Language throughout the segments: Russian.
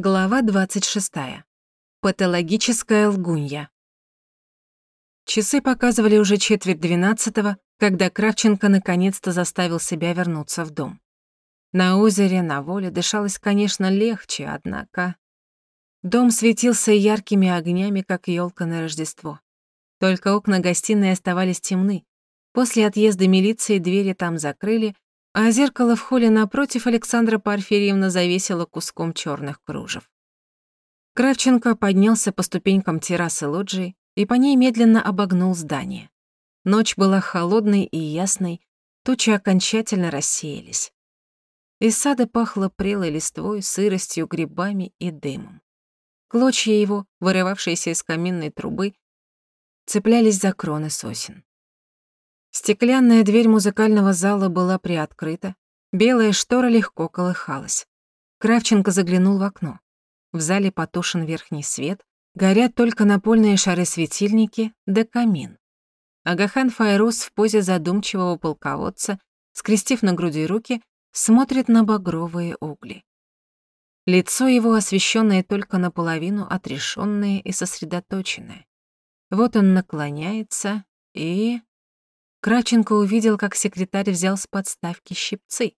Глава 26. Патологическая лгунья. Часы показывали уже четверть двенадцатого, когда Кравченко наконец-то заставил себя вернуться в дом. На озере, на воле дышалось, конечно, легче, однако... Дом светился яркими огнями, как елка на Рождество. Только окна гостиной оставались темны. После отъезда милиции двери там закрыли, а зеркало в холле напротив Александра Порфирьевна завесила куском черных кружев. Кравченко поднялся по ступенькам террасы лоджии и по ней медленно обогнул здание. Ночь была холодной и ясной, тучи окончательно рассеялись. Из сада пахло прелой листвой, сыростью, грибами и дымом. Клочья его, вырывавшиеся из каминной трубы, цеплялись за кроны сосен. Стеклянная дверь музыкального зала была приоткрыта, белая штора легко колыхалась. Кравченко заглянул в окно. В зале потушен верхний свет, горят только напольные шары-светильники да камин. Агахан Файрус в позе задумчивого полководца, скрестив на груди руки, смотрит на багровые угли. Лицо его, освещенное только наполовину, отрешенное и сосредоточенное. Вот он наклоняется и... Краченко увидел, как секретарь взял с подставки щипцы.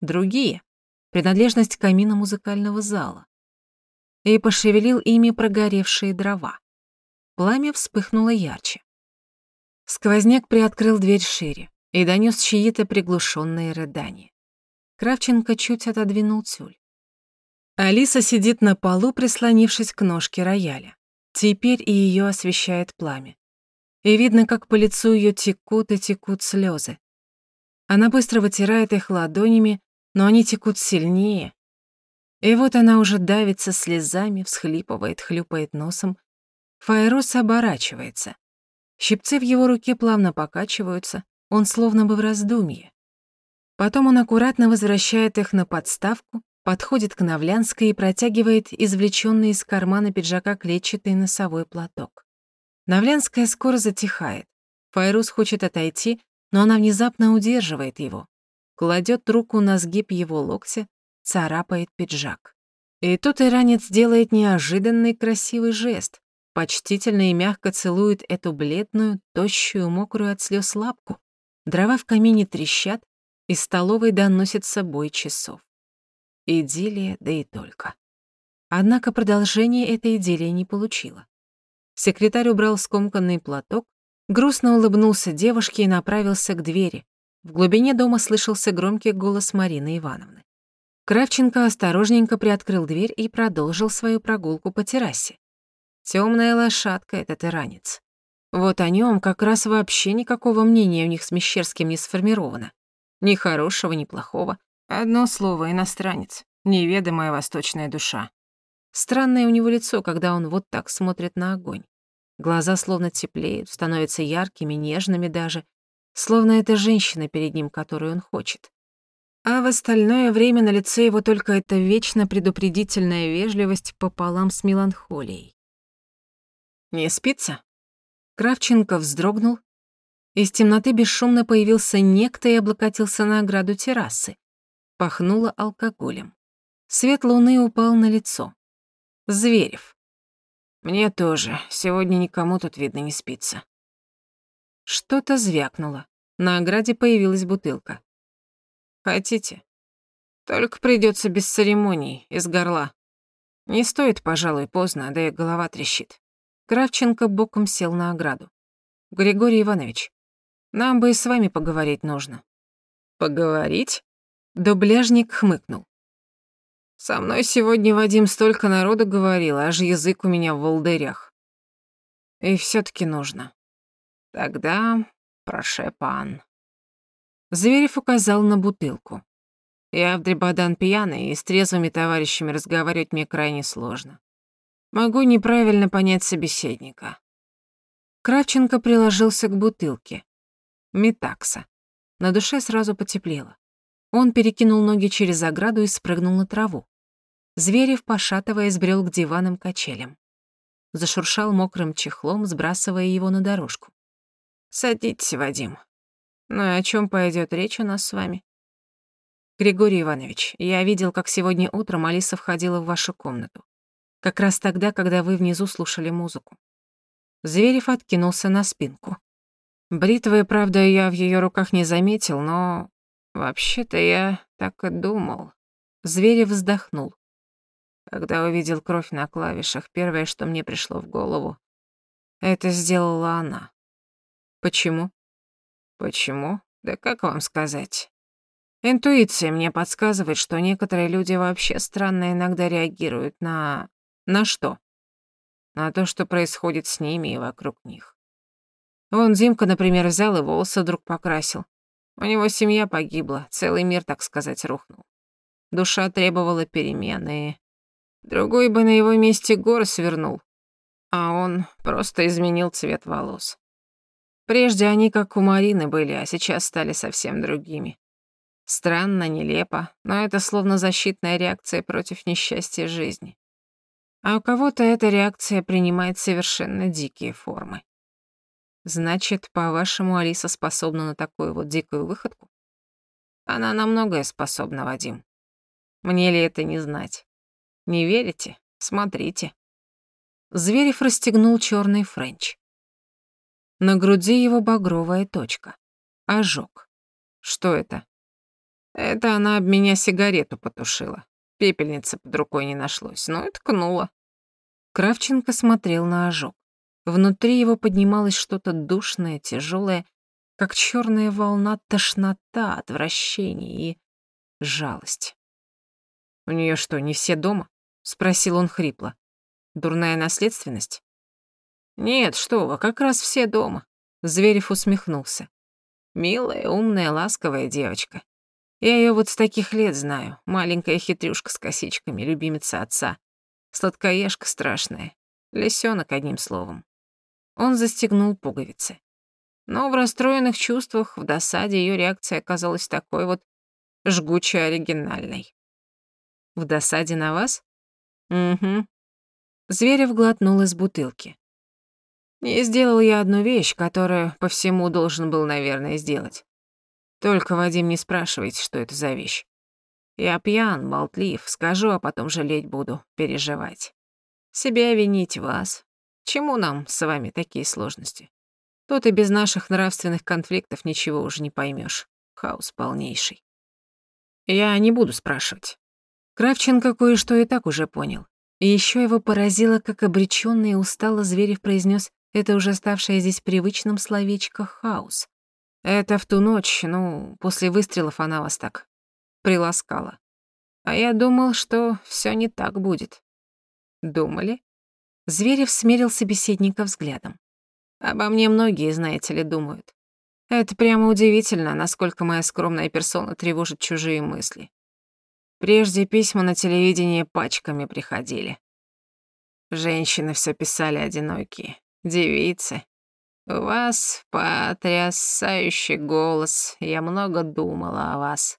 Другие — принадлежность камина музыкального зала. И пошевелил ими прогоревшие дрова. Пламя вспыхнуло ярче. Сквозняк приоткрыл дверь шире и донёс чьи-то приглушенные рыдания. Кравченко чуть отодвинул тюль. Алиса сидит на полу, прислонившись к ножке рояля. Теперь и её освещает пламя и видно, как по лицу ее текут и текут слезы. Она быстро вытирает их ладонями, но они текут сильнее. И вот она уже давится слезами, всхлипывает, хлюпает носом. Файрос оборачивается. Щипцы в его руке плавно покачиваются, он словно бы в раздумье. Потом он аккуратно возвращает их на подставку, подходит к Навлянской и протягивает извлечённый из кармана пиджака клетчатый носовой платок. Навлянская скоро затихает. Файрус хочет отойти, но она внезапно удерживает его. Кладет руку на сгиб его локтя, царапает пиджак. И тут иранец делает неожиданный красивый жест, почтительно и мягко целует эту бледную, тощую, мокрую от слез лапку. Дрова в камине трещат, из столовой доносится бой часов. Идиллия, да и только. Однако продолжение этой идиллии не получила. Секретарь убрал скомканный платок, грустно улыбнулся девушке и направился к двери. В глубине дома слышался громкий голос Марины Ивановны. Кравченко осторожненько приоткрыл дверь и продолжил свою прогулку по террасе. Темная лошадка этот иранец. Вот о нем как раз вообще никакого мнения у них с Мещерским не сформировано. Ни хорошего, ни плохого. Одно слово — иностранец. Неведомая восточная душа. Странное у него лицо, когда он вот так смотрит на огонь. Глаза словно теплеют, становятся яркими, нежными даже, словно это женщина перед ним, которую он хочет. А в остальное время на лице его только эта вечно предупредительная вежливость пополам с меланхолией. «Не спится?» Кравченко вздрогнул. Из темноты бесшумно появился некто и облокотился на ограду террасы. Пахнуло алкоголем. Свет луны упал на лицо. Зверев. Мне тоже. Сегодня никому тут, видно, не спится. Что-то звякнуло. На ограде появилась бутылка. Хотите? Только придется без церемоний, из горла. Не стоит, пожалуй, поздно, да и голова трещит. Кравченко боком сел на ограду. Григорий Иванович, нам бы и с вами поговорить нужно. Поговорить? Дубляжник хмыкнул. Со мной сегодня Вадим столько народу говорил, аж язык у меня в волдырях. И все таки нужно. Тогда проше пан. Зверев указал на бутылку. Я в Дребодан пьяный, и с трезвыми товарищами разговаривать мне крайне сложно. Могу неправильно понять собеседника. Кравченко приложился к бутылке. Метакса. На душе сразу потеплело. Он перекинул ноги через ограду и спрыгнул на траву. Зверев, пошатываясь, брел к диванам качелям. Зашуршал мокрым чехлом, сбрасывая его на дорожку. «Садитесь, Вадим. Ну и о чем пойдет речь у нас с вами?» Григорий Иванович, я видел, как сегодня утром Алиса входила в вашу комнату. Как раз тогда, когда вы внизу слушали музыку. Зверев откинулся на спинку. Бритвы, правда, я в ее руках не заметил, но... Вообще-то я так и думал. Зверев вздохнул. Когда увидел кровь на клавишах, первое, что мне пришло в голову, это сделала она. Почему? Почему? Да как вам сказать? Интуиция мне подсказывает, что некоторые люди вообще странно иногда реагируют на... На что? На то, что происходит с ними и вокруг них. Вон Димка, например, взял и волосы вдруг покрасил. У него семья погибла, целый мир, так сказать, рухнул. Душа требовала перемены. Другой бы на его месте горы свернул, а он просто изменил цвет волос. Прежде они как у Марины были, а сейчас стали совсем другими. Странно, нелепо, но это словно защитная реакция против несчастья жизни. А у кого-то эта реакция принимает совершенно дикие формы. Значит, по-вашему, Алиса способна на такую вот дикую выходку? Она на многое способна, Вадим. Мне ли это не знать? Не верите? Смотрите. Зверев расстегнул черный френч. На груди его багровая точка. Ожог. Что это? Это она об меня сигарету потушила. Пепельницы под рукой не нашлось, но и ткнула. Кравченко смотрел на ожог. Внутри его поднималось что-то душное, тяжелое, как черная волна тошнота, отвращение и жалость. «У нее что, не все дома?» — спросил он хрипло. «Дурная наследственность?» «Нет, что вы, как раз все дома», — Зверев усмехнулся. «Милая, умная, ласковая девочка. Я ее вот с таких лет знаю. Маленькая хитрюшка с косичками, любимица отца. Сладкоежка страшная. Лисёнок, одним словом. Он застегнул пуговицы. Но в расстроенных чувствах, в досаде ее реакция оказалась такой вот жгуче оригинальной. В досаде на вас? Угу. Зверев глотнул из бутылки. Не сделал я одну вещь, которую по всему должен был, наверное, сделать. Только, Вадим, не спрашивайте, что это за вещь. Я пьян, болтлив, скажу, а потом жалеть буду, переживать. Себя винить вас. Чему нам с вами такие сложности? Тут и без наших нравственных конфликтов ничего уже не поймешь. Хаос полнейший. Я не буду спрашивать. Кравченко кое-что и так уже понял. И еще его поразило, как обречённый и устало Зверев произнес это уже ставшее здесь привычным словечко «хаос». Это в ту ночь, ну, после выстрелов она вас так приласкала. А я думал, что всё не так будет. Думали? Зверев смерил собеседника взглядом. Обо мне многие, знаете ли, думают. Это прямо удивительно, насколько моя скромная персона тревожит чужие мысли. Прежде письма на телевидении пачками приходили. Женщины всё писали одинокие, девицы, у вас потрясающий голос. Я много думала о вас.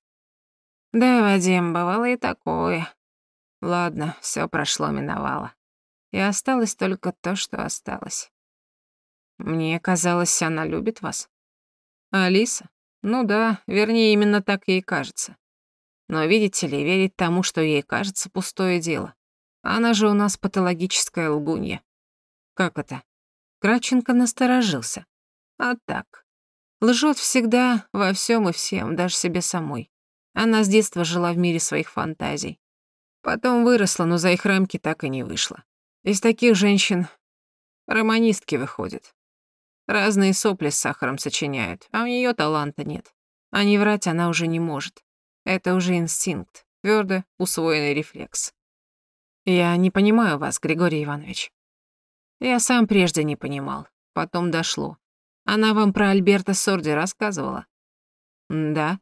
Да, Вадим, бывало и такое. Ладно, все прошло, миновало. И осталось только то, что осталось. Мне казалось, она любит вас. Алиса? Ну да, вернее, именно так ей кажется. Но видите ли, верить тому, что ей кажется, пустое дело. Она же у нас патологическая лгунья. Как это? Краченко насторожился. А так. Лжет всегда во всем и всем, даже себе самой. Она с детства жила в мире своих фантазий. Потом выросла, но за их рамки так и не вышла. Из таких женщин романистки выходят. Разные сопли с сахаром сочиняют, а у нее таланта нет. А не врать она уже не может. Это уже инстинкт, твердо усвоенный рефлекс. Я не понимаю вас, Григорий Иванович. Я сам прежде не понимал. Потом дошло. Она вам про Альберта Сорди рассказывала? да.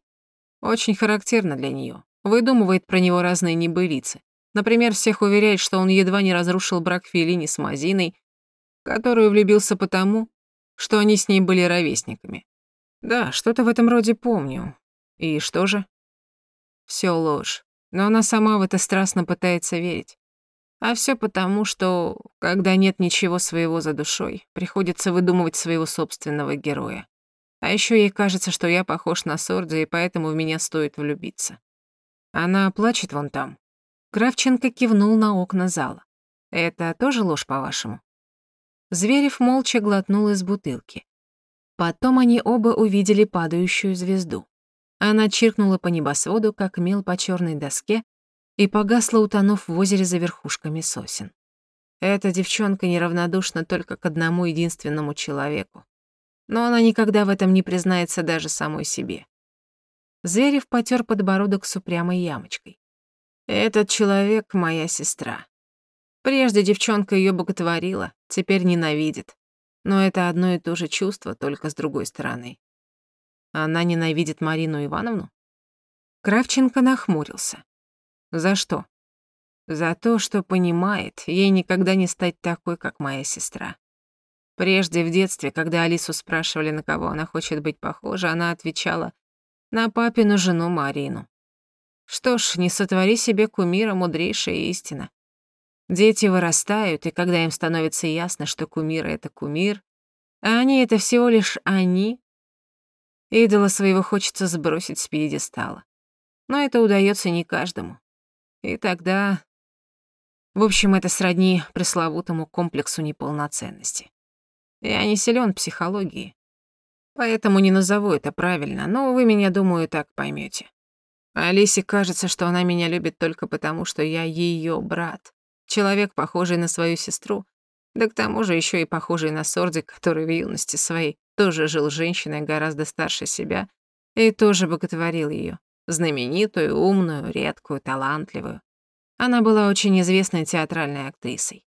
Очень характерно для нее. Выдумывает про него разные небылицы. Например, всех уверяет, что он едва не разрушил брак Феллини с Мазиной, которую влюбился потому, что они с ней были ровесниками. Да, что-то в этом роде помню. И что же? Всё ложь. Но она сама в это страстно пытается верить. А все потому, что, когда нет ничего своего за душой, приходится выдумывать своего собственного героя. А еще ей кажется, что я похож на Сорди, и поэтому в меня стоит влюбиться. Она плачет вон там. Кравченко кивнул на окна зала. Это тоже ложь, по-вашему? Зверев молча глотнул из бутылки. Потом они оба увидели падающую звезду. Она чиркнула по небосводу, как мел по черной доске, и погасла, утонув в озере за верхушками сосен. Эта девчонка неравнодушна только к одному единственному человеку. Но она никогда в этом не признается даже самой себе. Зверев потер подбородок с упрямой ямочкой. «Этот человек — моя сестра. Прежде девчонка ее боготворила, теперь ненавидит. Но это одно и то же чувство, только с другой стороны. Она ненавидит Марину Ивановну? Кравченко нахмурился. За что? За то, что понимает, ей никогда не стать такой, как моя сестра. Прежде в детстве, когда Алису спрашивали, на кого она хочет быть похожа, она отвечала на папину жену Марину. Что ж, не сотвори себе кумира, мудрейшая истина. Дети вырастают, и когда им становится ясно, что кумир — это кумир, а они — это всего лишь они, идола своего хочется сбросить с пьедестала. Но это удается не каждому. И тогда... В общем, это сродни пресловутому комплексу неполноценности. Я не силен в психологии, поэтому не назову это правильно, но вы меня, думаю, так поймете. Алисе кажется, что она меня любит только потому, что я ее брат. Человек, похожий на свою сестру, да к тому же еще и похожий на Сорди, который в юности своей тоже жил женщиной гораздо старше себя и тоже боготворил ее, знаменитую, умную, редкую, талантливую. Она была очень известной театральной актрисой.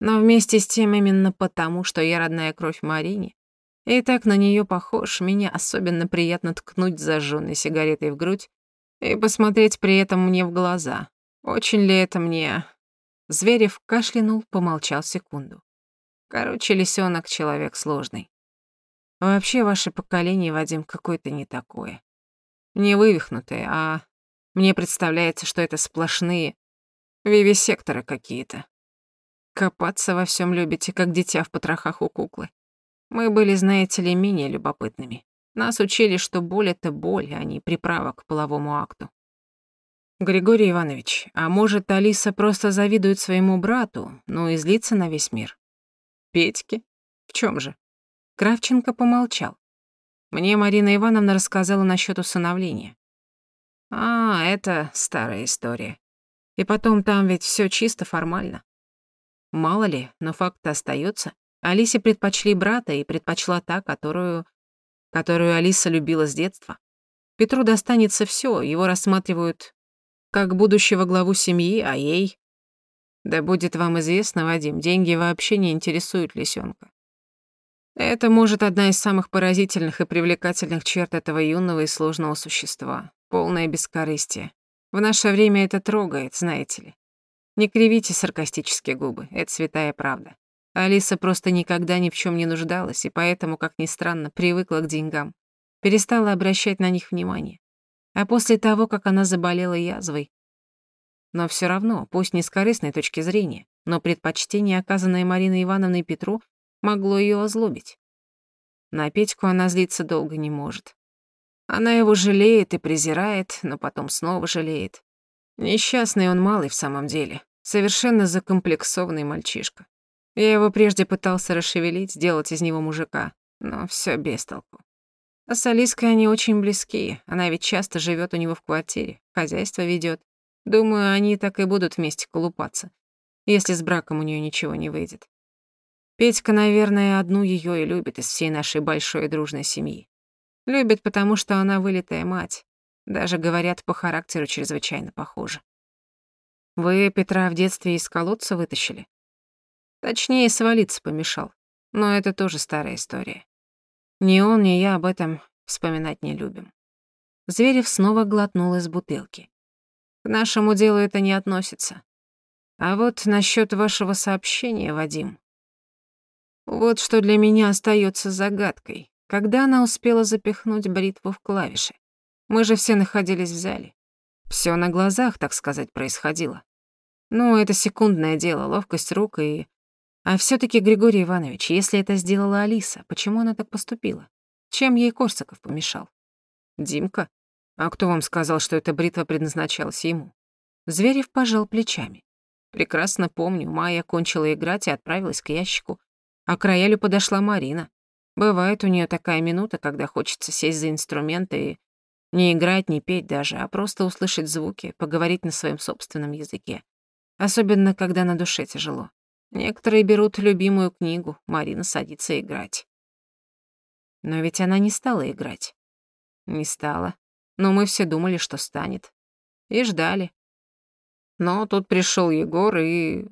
Но вместе с тем именно потому, что я родная кровь Марине, и так на нее похож, меня особенно приятно ткнуть зажженной сигаретой в грудь и посмотреть при этом мне в глаза. Очень ли это мне Зверев кашлянул, помолчал секунду. Короче, лисёнок — человек сложный. Вообще, ваше поколение, Вадим, какое-то не такое. Не вывихнутое, а мне представляется, что это сплошные вивисекторы какие-то. Копаться во всем любите, как дитя в потрохах у куклы. Мы были, знаете ли, менее любопытными. Нас учили, что боль — это боль, а не приправа к половому акту. Григорий Иванович, а может, Алиса просто завидует своему брату, ну и злится на весь мир? Петьке? В чем же? Кравченко помолчал. Мне Марина Ивановна рассказала насчет усыновления. А, это старая история. И потом там ведь все чисто формально. Мало ли, но факт остается. Алисе предпочли брата и предпочла та, которую... которую Алиса любила с детства. Петру достанется все, его рассматривают как будущего главу семьи, а ей... Да будет вам известно, Вадим, деньги вообще не интересуют лисенка. Это, может, одна из самых поразительных и привлекательных черт этого юного и сложного существа. Полное бескорыстие. В наше время это трогает, знаете ли. Не кривите саркастические губы, это святая правда. Алиса просто никогда ни в чем не нуждалась, и поэтому, как ни странно, привыкла к деньгам. Перестала обращать на них внимание. А после того, как она заболела язвой... Но все равно, пусть не с корыстной точки зрения, но предпочтение, оказанное Мариной Ивановной Петру, могло ее озлобить. На Петьку она злиться долго не может. Она его жалеет и презирает, но потом снова жалеет. Несчастный он малый в самом деле. Совершенно закомплексованный мальчишка. Я его прежде пытался расшевелить, сделать из него мужика, но все без толку. А с Алиской они очень близкие. Она ведь часто живет у него в квартире, хозяйство ведет. Думаю, они так и будут вместе колупаться, если с браком у нее ничего не выйдет. Петька, наверное, одну ее и любит из всей нашей большой дружной семьи. Любит, потому что она вылитая мать. Даже, говорят, по характеру чрезвычайно похожа. Вы Петра в детстве из колодца вытащили? Точнее, свалиться помешал. Но это тоже старая история. Ни он, ни я об этом вспоминать не любим. Зверев снова глотнул из бутылки. К нашему делу это не относится. А вот насчет вашего сообщения, Вадим. Вот что для меня остается загадкой. Когда она успела запихнуть бритву в клавиши? Мы же все находились в зале. Все на глазах, так сказать, происходило. Ну, это секундное дело, ловкость рук и а все таки Григорий Иванович, если это сделала Алиса, почему она так поступила? Чем ей Корсаков помешал? Димка? А кто вам сказал, что эта бритва предназначалась ему? Зверев пожал плечами. Прекрасно помню, Майя кончила играть и отправилась к ящику. А к роялю подошла Марина. Бывает у нее такая минута, когда хочется сесть за инструменты и не играть, не петь даже, а просто услышать звуки, поговорить на своем собственном языке. Особенно, когда на душе тяжело. Некоторые берут любимую книгу, Марина садится играть. Но ведь она не стала играть. Не стала. Но мы все думали, что станет. И ждали. Но тут пришел Егор и...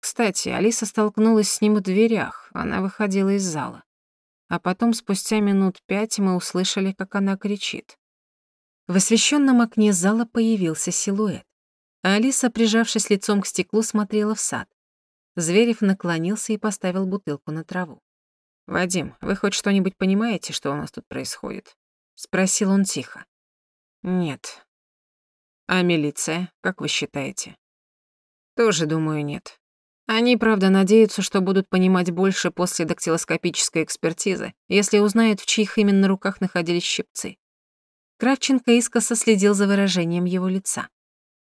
Кстати, Алиса столкнулась с ним в дверях. Она выходила из зала. А потом, спустя минут пять, мы услышали, как она кричит. В освещенном окне зала появился силуэт. Алиса, прижавшись лицом к стеклу, смотрела в сад. Зверев наклонился и поставил бутылку на траву. «Вадим, вы хоть что-нибудь понимаете, что у нас тут происходит?» — спросил он тихо. «Нет». «А милиция, как вы считаете?» «Тоже, думаю, нет. Они, правда, надеются, что будут понимать больше после дактилоскопической экспертизы, если узнают, в чьих именно руках находились щипцы. Кравченко искоса следил за выражением его лица.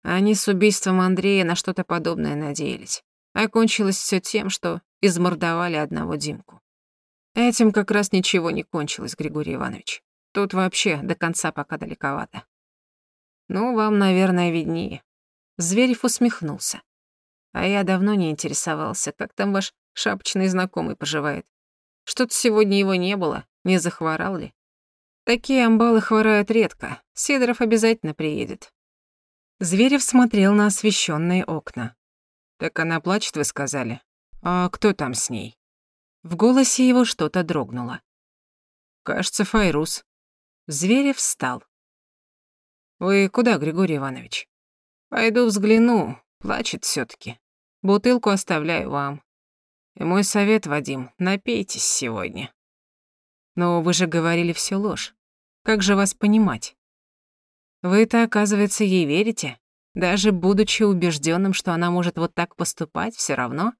Они с убийством Андрея на что-то подобное надеялись. Окончилось все тем, что измордовали одного Димку. Этим как раз ничего не кончилось, Григорий Иванович. Тут вообще до конца пока далековато. Ну, вам, наверное, виднее. Зверев усмехнулся. А я давно не интересовался, как там ваш шапочный знакомый поживает. Что-то сегодня его не было, не захворал ли? Такие амбалы хворают редко. Сидоров обязательно приедет. Зверев смотрел на освещенные окна. Так она плачет, вы сказали? А кто там с ней? В голосе его что-то дрогнуло. Кажется, Файрус. Зверев встал. Вы куда, Григорий Иванович? Пойду взгляну, плачет все таки Бутылку оставляю вам. И мой совет, Вадим, напейтесь сегодня. Но вы же говорили всю ложь. Как же вас понимать? Вы-то, оказывается, ей верите? Даже будучи убежденным, что она может вот так поступать, все равно?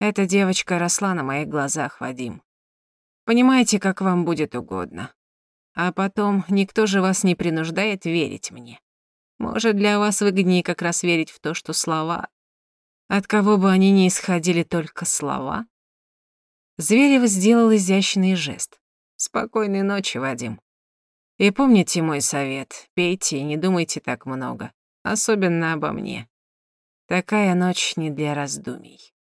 Эта девочка росла на моих глазах, Вадим. Понимаете, как вам будет угодно. А потом никто же вас не принуждает верить мне. Может, для вас выгоднее как раз верить в то, что слова... От кого бы они ни исходили только слова, Зверев сделал изящный жест. «Спокойной ночи, Вадим. И помните мой совет, пейте и не думайте так много, особенно обо мне. Такая ночь не для раздумий».